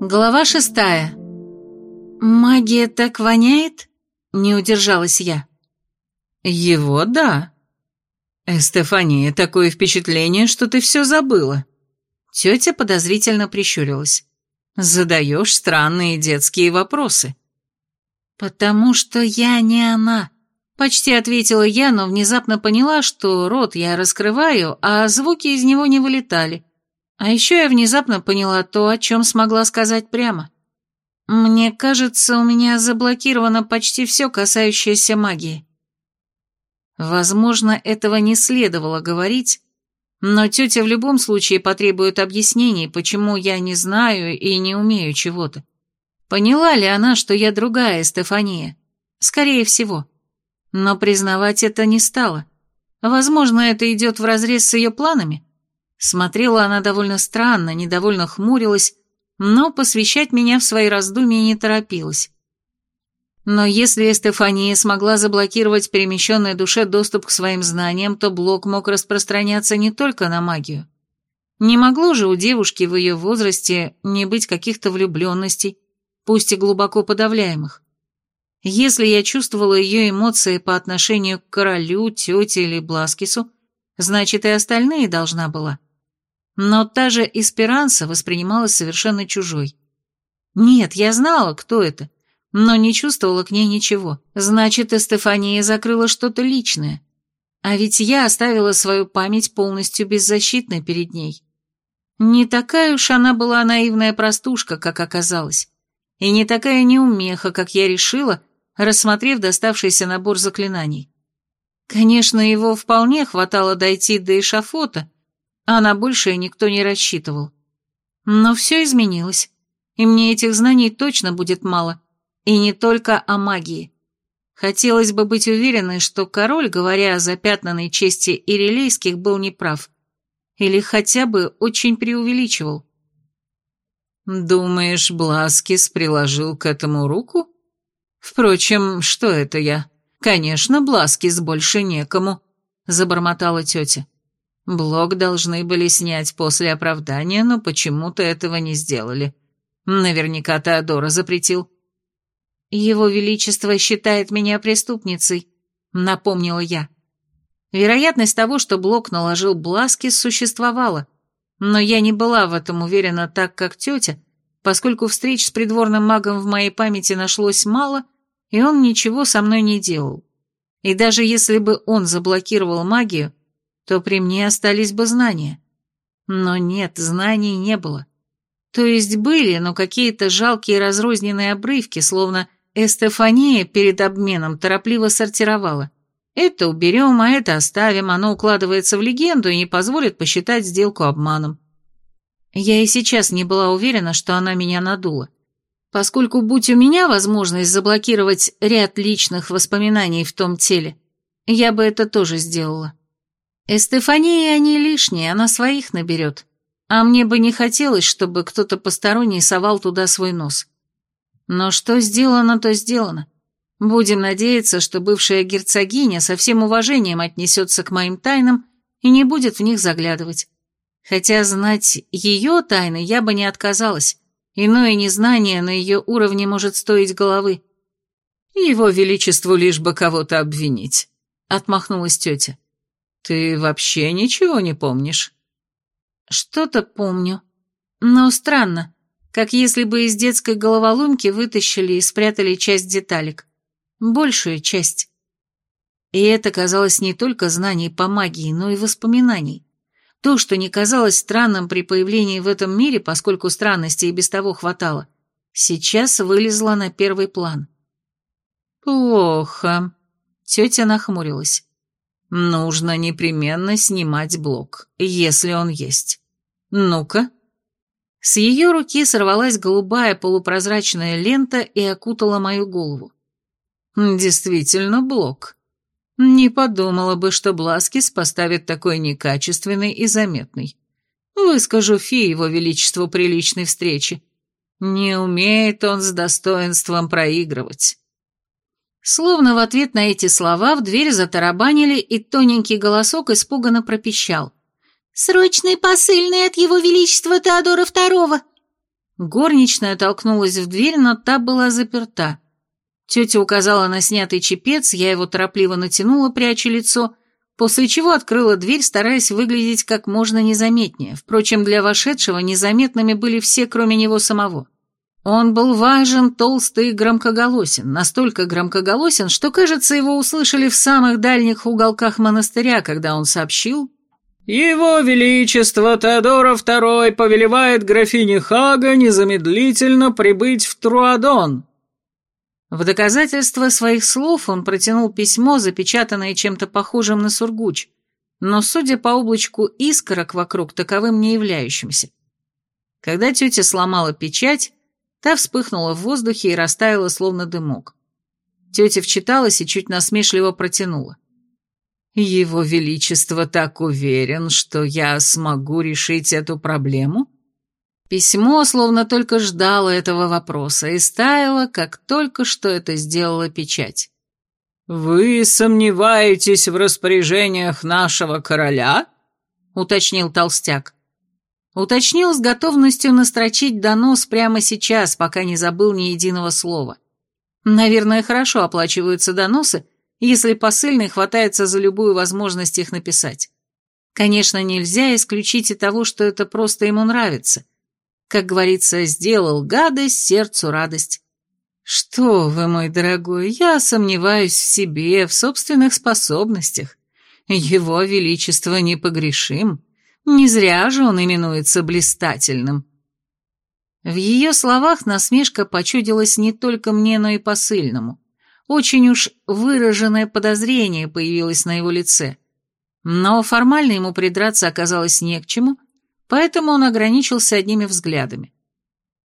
Глава шестая. «Магия так воняет?» — не удержалась я. «Его да. Эстефания, такое впечатление, что ты все забыла». Тетя подозрительно прищурилась. «Задаешь странные детские вопросы». «Потому что я не она», — почти ответила я, но внезапно поняла, что рот я раскрываю, а звуки из него не вылетали. А еще я внезапно поняла то, о чем смогла сказать прямо. Мне кажется, у меня заблокировано почти все, касающееся магии. Возможно, этого не следовало говорить, но тетя в любом случае потребует объяснений, почему я не знаю и не умею чего-то. Поняла ли она, что я другая Стефания? Скорее всего. Но признавать это не стала. Возможно, это идет вразрез с ее планами. Смотрела она довольно странно, недовольно хмурилась, но посвящать меня в свои раздумья не торопилась. Но если Стефания смогла заблокировать перемещенной душе доступ к своим знаниям, то блок мог распространяться не только на магию. Не могло же у девушки в ее возрасте не быть каких-то влюбленностей, пусть и глубоко подавляемых. Если я чувствовала ее эмоции по отношению к королю, тете или Бласкису, значит и остальные должна была. Но та же Эсперанса воспринималась совершенно чужой. Нет, я знала, кто это, но не чувствовала к ней ничего. Значит, Эстефания закрыла что-то личное. А ведь я оставила свою память полностью беззащитной перед ней. Не такая уж она была наивная простушка, как оказалось. И не такая неумеха, как я решила, рассмотрев доставшийся набор заклинаний. Конечно, его вполне хватало дойти до эшафота, а на большее никто не рассчитывал. Но все изменилось, и мне этих знаний точно будет мало, и не только о магии. Хотелось бы быть уверенной, что король, говоря о запятнанной чести ирелейских, был неправ. Или хотя бы очень преувеличивал. «Думаешь, Бласкис приложил к этому руку? Впрочем, что это я? Конечно, Бласкис больше некому», — забормотала тетя. Блок должны были снять после оправдания, но почему-то этого не сделали. Наверняка Теодора запретил. «Его Величество считает меня преступницей», — напомнила я. Вероятность того, что Блок наложил Бласки, существовала, но я не была в этом уверена так, как тетя, поскольку встреч с придворным магом в моей памяти нашлось мало, и он ничего со мной не делал. И даже если бы он заблокировал магию, то при мне остались бы знания. Но нет, знаний не было. То есть были, но какие-то жалкие разрозненные обрывки, словно Эстефания перед обменом торопливо сортировала. Это уберем, а это оставим, оно укладывается в легенду и не позволит посчитать сделку обманом. Я и сейчас не была уверена, что она меня надула. Поскольку, будь у меня возможность заблокировать ряд личных воспоминаний в том теле, я бы это тоже сделала. Эстефания не лишняя, она своих наберет. А мне бы не хотелось, чтобы кто-то посторонний совал туда свой нос. Но что сделано, то сделано. Будем надеяться, что бывшая герцогиня со всем уважением отнесется к моим тайнам и не будет в них заглядывать. Хотя знать ее тайны я бы не отказалась. Иное незнание на ее уровне может стоить головы. «Его величеству лишь бы кого-то обвинить», — отмахнулась тетя. «Ты вообще ничего не помнишь?» «Что-то помню. Но странно, как если бы из детской головоломки вытащили и спрятали часть деталек. Большую часть. И это казалось не только знаний по магии, но и воспоминаний. То, что не казалось странным при появлении в этом мире, поскольку странностей и без того хватало, сейчас вылезло на первый план. «Плохо», — тетя нахмурилась. Нужно непременно снимать блок, если он есть. Ну-ка. С ее руки сорвалась голубая полупрозрачная лента и окутала мою голову. Действительно блок. Не подумала бы, что Бласкис поставит такой некачественный и заметный. Выскажу фи его величеству приличной встречи. Не умеет он с достоинством проигрывать. Словно в ответ на эти слова в дверь затарабанили, и тоненький голосок испуганно пропищал. «Срочный посыльный от его величества Теодора Второго!» Горничная толкнулась в дверь, но та была заперта. Тетя указала на снятый чепец, я его торопливо натянула, пряча лицо, после чего открыла дверь, стараясь выглядеть как можно незаметнее. Впрочем, для вошедшего незаметными были все, кроме него самого. Он был важен, толстый и громкоголосен, настолько громкоголосен, что, кажется, его услышали в самых дальних уголках монастыря, когда он сообщил... «Его Величество Теодора II повелевает графине Хага незамедлительно прибыть в Труадон». В доказательство своих слов он протянул письмо, запечатанное чем-то похожим на сургуч, но, судя по облачку искорок вокруг, таковым не являющимся. Когда тетя сломала печать, Та вспыхнула в воздухе и растаяла, словно дымок. Тетя вчиталась и чуть насмешливо протянула. «Его Величество так уверен, что я смогу решить эту проблему?» Письмо словно только ждало этого вопроса и стаяло, как только что это сделала печать. «Вы сомневаетесь в распоряжениях нашего короля?» — уточнил толстяк. Уточнил с готовностью настрочить донос прямо сейчас, пока не забыл ни единого слова. Наверное, хорошо оплачиваются доносы, если посыльный хватается за любую возможность их написать. Конечно, нельзя исключить и того, что это просто ему нравится. Как говорится, сделал гадость, сердцу радость. Что вы, мой дорогой, я сомневаюсь в себе, в собственных способностях. Его Величество непогрешим. Не зря же он именуется блистательным. В ее словах насмешка почудилась не только мне, но и посыльному. Очень уж выраженное подозрение появилось на его лице. Но формально ему придраться оказалось не к чему, поэтому он ограничился одними взглядами.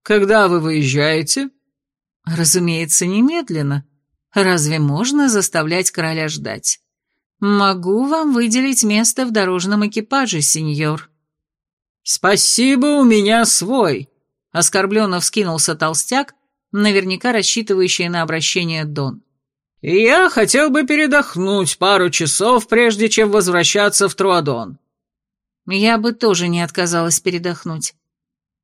«Когда вы выезжаете?» «Разумеется, немедленно. Разве можно заставлять короля ждать?» «Могу вам выделить место в дорожном экипаже, сеньор». «Спасибо, у меня свой», — оскорбленно вскинулся толстяк, наверняка рассчитывающий на обращение Дон. «Я хотел бы передохнуть пару часов, прежде чем возвращаться в Труадон». Я бы тоже не отказалась передохнуть.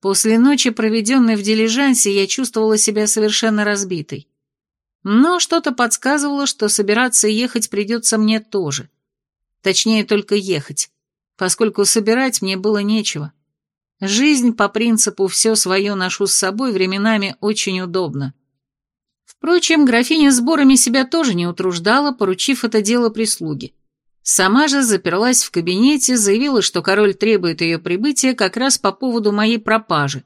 После ночи, проведенной в дилижансе, я чувствовала себя совершенно разбитой. Но что-то подсказывало, что собираться ехать придется мне тоже. Точнее, только ехать, поскольку собирать мне было нечего. Жизнь по принципу «все свое ношу с собой» временами очень удобно. Впрочем, графиня сборами себя тоже не утруждала, поручив это дело прислуге. Сама же заперлась в кабинете, заявила, что король требует ее прибытия как раз по поводу моей пропажи,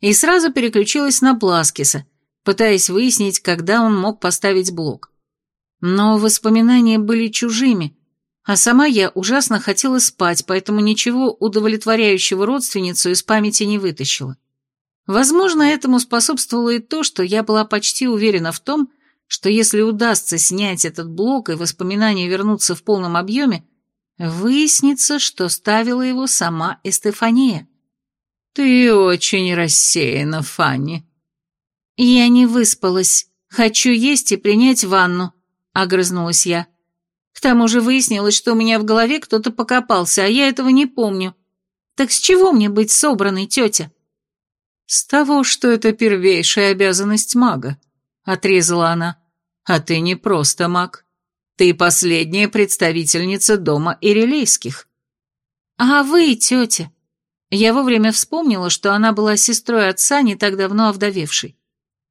и сразу переключилась на Бласкиса, пытаясь выяснить, когда он мог поставить блок. Но воспоминания были чужими, а сама я ужасно хотела спать, поэтому ничего удовлетворяющего родственницу из памяти не вытащила. Возможно, этому способствовало и то, что я была почти уверена в том, что если удастся снять этот блок и воспоминания вернутся в полном объеме, выяснится, что ставила его сама Эстефания. «Ты очень рассеяна, Фанни», «Я не выспалась. Хочу есть и принять ванну», — огрызнулась я. «К тому же выяснилось, что у меня в голове кто-то покопался, а я этого не помню. Так с чего мне быть собранной, тетя?» «С того, что это первейшая обязанность мага», — отрезала она. «А ты не просто маг. Ты последняя представительница дома Ирелейских». «А вы, тетя?» Я вовремя вспомнила, что она была сестрой отца, не так давно овдовевшей.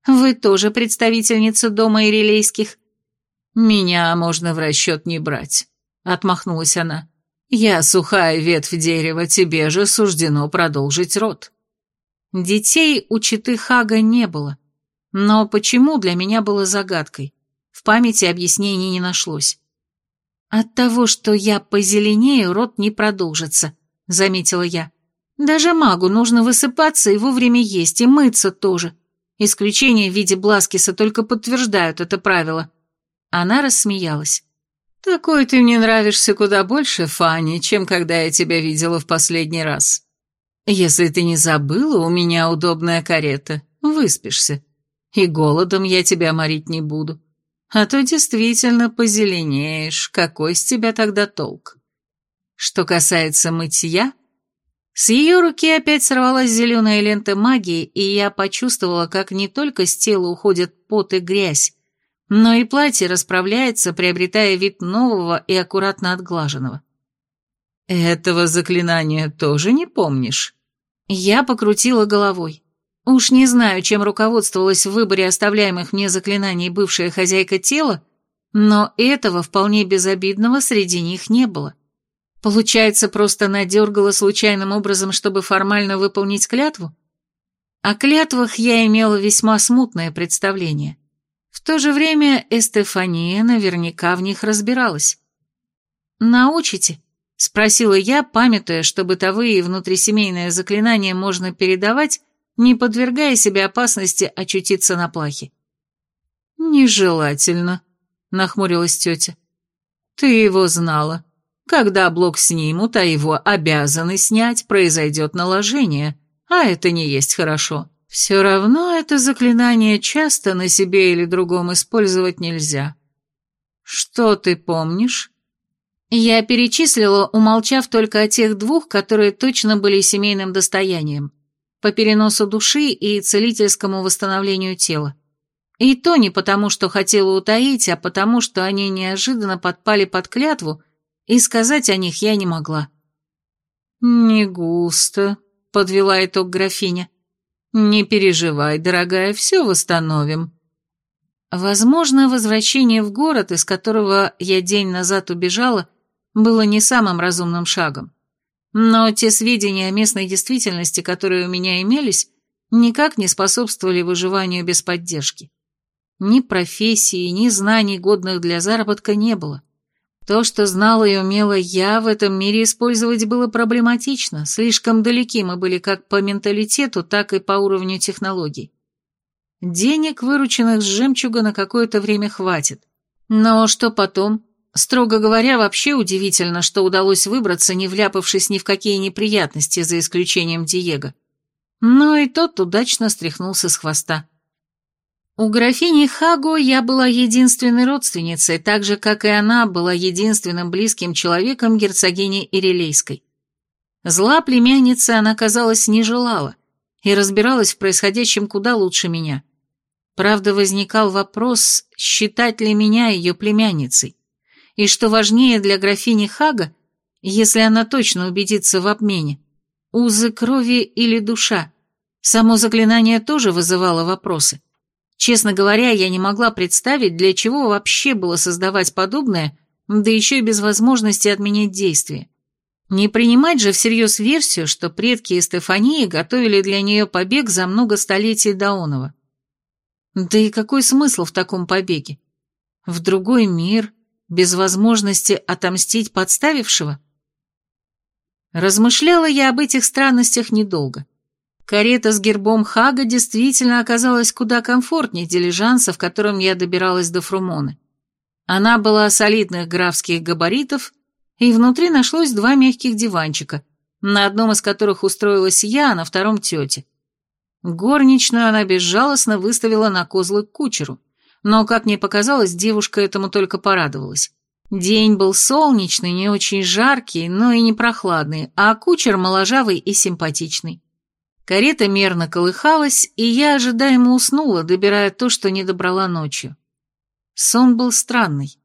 Вы тоже представительница дома Ирилейских?» «Меня можно в расчет не брать», — отмахнулась она. «Я сухая ветвь дерева, тебе же суждено продолжить род». Детей у Читы Хага не было. Но почему для меня было загадкой? В памяти объяснений не нашлось. «От того, что я позеленею, род не продолжится», — заметила я. «Даже магу нужно высыпаться и вовремя есть, и мыться тоже. Исключения в виде Бласкиса только подтверждают это правило». Она рассмеялась. «Такой ты мне нравишься куда больше, Фанни, чем когда я тебя видела в последний раз. Если ты не забыла, у меня удобная карета, выспишься. И голодом я тебя морить не буду. А то действительно позеленеешь, какой с тебя тогда толк? Что касается мытья, С ее руки опять сорвалась зеленая лента магии, и я почувствовала, как не только с тела уходят пот и грязь, но и платье расправляется, приобретая вид нового и аккуратно отглаженного. «Этого заклинания тоже не помнишь?» Я покрутила головой. Уж не знаю, чем руководствовалась в выборе оставляемых мне заклинаний бывшая хозяйка тела, но этого вполне безобидного среди них не было. Получается, просто надергала случайным образом, чтобы формально выполнить клятву? О клятвах я имела весьма смутное представление. В то же время Эстефания наверняка в них разбиралась. «Научите?» — спросила я, памятуя, что бытовые и внутрисемейные заклинания можно передавать, не подвергая себе опасности очутиться на плахе. «Нежелательно», — нахмурилась тетя. «Ты его знала. Когда блок снимут, а его обязаны снять, произойдет наложение, а это не есть хорошо. Все равно это заклинание часто на себе или другом использовать нельзя. Что ты помнишь?» Я перечислила, умолчав только о тех двух, которые точно были семейным достоянием по переносу души и целительскому восстановлению тела. И то не потому, что хотела утаить, а потому, что они неожиданно подпали под клятву, и сказать о них я не могла. «Не густо», — подвела итог графиня. «Не переживай, дорогая, все восстановим». Возможно, возвращение в город, из которого я день назад убежала, было не самым разумным шагом. Но те сведения о местной действительности, которые у меня имелись, никак не способствовали выживанию без поддержки. Ни профессии, ни знаний, годных для заработка, не было. То, что знала и умела я, в этом мире использовать было проблематично, слишком далеки мы были как по менталитету, так и по уровню технологий. Денег, вырученных с жемчуга, на какое-то время хватит. Но что потом? Строго говоря, вообще удивительно, что удалось выбраться, не вляпавшись ни в какие неприятности, за исключением Диего. Но и тот удачно стряхнулся с хвоста. У графини Хаго я была единственной родственницей, так же, как и она была единственным близким человеком герцогини Ирилейской. Зла племянницы она, казалось, не желала и разбиралась в происходящем куда лучше меня. Правда, возникал вопрос, считать ли меня ее племянницей. И что важнее для графини Хага, если она точно убедится в обмене, узы крови или душа. Само заклинание тоже вызывало вопросы. Честно говоря, я не могла представить, для чего вообще было создавать подобное, да еще и без возможности отменять действие. Не принимать же всерьез версию, что предки Стефании готовили для нее побег за много столетий до Онова. Да и какой смысл в таком побеге? В другой мир, без возможности отомстить подставившего? Размышляла я об этих странностях недолго. Карета с гербом Хага действительно оказалась куда комфортнее дилижанса, в котором я добиралась до Фрумоны. Она была солидных графских габаритов, и внутри нашлось два мягких диванчика, на одном из которых устроилась я, а на втором тетя. Горничную она безжалостно выставила на козлы к кучеру – но, как мне показалось, девушка этому только порадовалась. День был солнечный, не очень жаркий, но и не прохладный, а кучер моложавый и симпатичный. Карета мерно колыхалась, и я ожидаемо уснула, добирая то, что не добрала ночью. Сон был странный.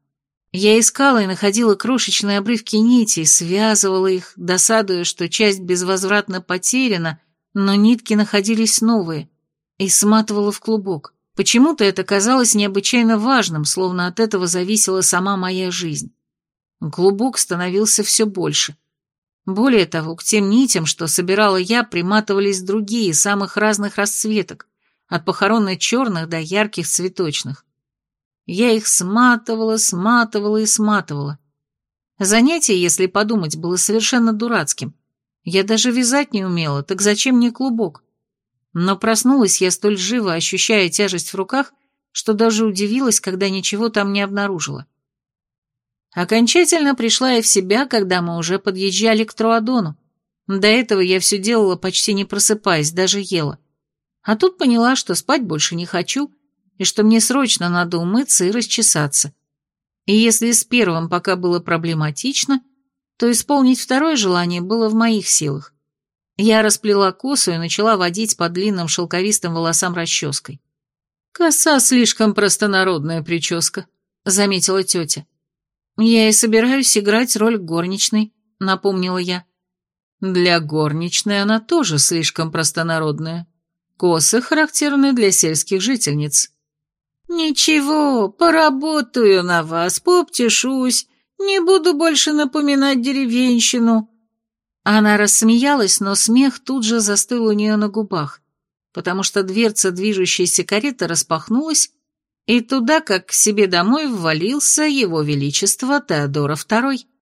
Я искала и находила крошечные обрывки нитей, связывала их, досадуя, что часть безвозвратно потеряна, но нитки находились новые, и сматывала в клубок. Почему-то это казалось необычайно важным, словно от этого зависела сама моя жизнь. Клубок становился все больше. Более того, к тем нитям, что собирала я, приматывались другие, самых разных расцветок, от похоронно-черных до ярких цветочных. Я их сматывала, сматывала и сматывала. Занятие, если подумать, было совершенно дурацким. Я даже вязать не умела, так зачем мне клубок? Но проснулась я столь живо, ощущая тяжесть в руках, что даже удивилась, когда ничего там не обнаружила. Окончательно пришла я в себя, когда мы уже подъезжали к Труадону. До этого я все делала, почти не просыпаясь, даже ела. А тут поняла, что спать больше не хочу, и что мне срочно надо умыться и расчесаться. И если с первым пока было проблематично, то исполнить второе желание было в моих силах. Я расплела косу и начала водить по длинным шелковистым волосам расческой. «Коса слишком простонародная прическа», — заметила тетя. «Я и собираюсь играть роль горничной», — напомнила я. «Для горничной она тоже слишком простонародная. Косы характерны для сельских жительниц». «Ничего, поработаю на вас, поптешусь, не буду больше напоминать деревенщину». Она рассмеялась, но смех тут же застыл у нее на губах, потому что дверца движущейся кареты распахнулась, и туда, как к себе домой, ввалился его величество Теодора II.